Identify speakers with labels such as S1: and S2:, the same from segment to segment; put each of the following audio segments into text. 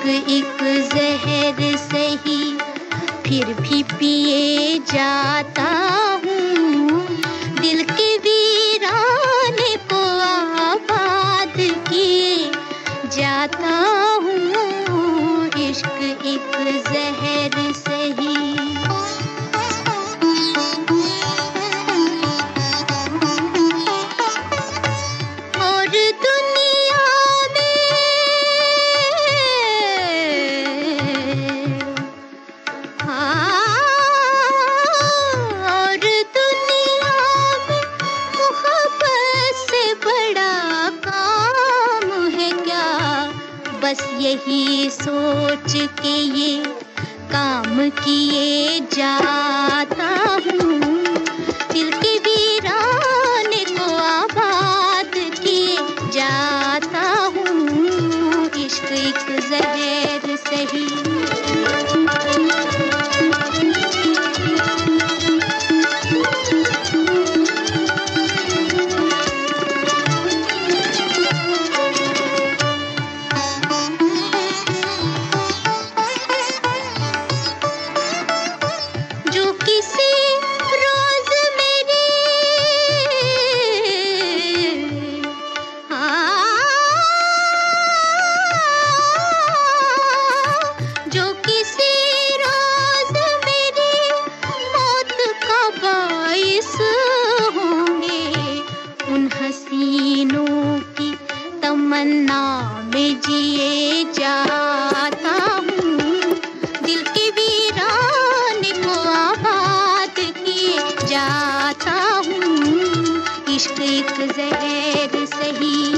S1: इश्क एक जहर सही, फिर भी पिए जाता हूँ। दिल के वीराने को आबाद किए जाता बस यही सोच के ये काम किए जाता हूँ। दिल के वीरान को आबाद किए जाता हूँ। इश्क एक जहर सही तमन्ना में जिए जाता हूँ। दिल के वीरान को आबाद किए जाता हूँ। इश्क एक जहर सही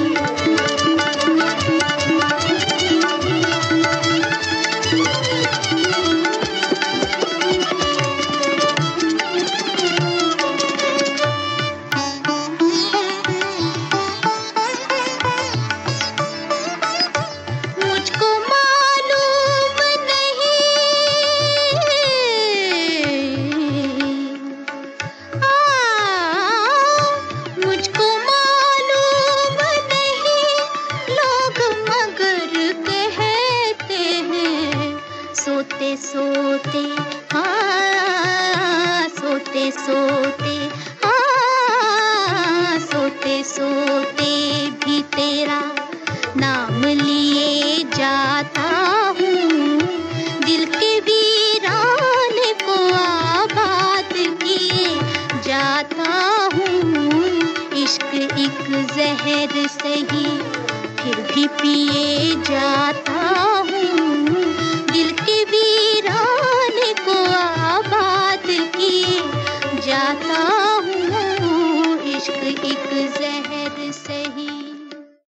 S1: सोते सोते हाँ सोते सोते हाँ सोते सोते भी तेरा नाम लिए जाता हूँ। दिल के वीरान को आबाद किए जाता हूँ। इश्क एक जहर सही, फिर भी पिए जाता हूँ। दिल के वीरा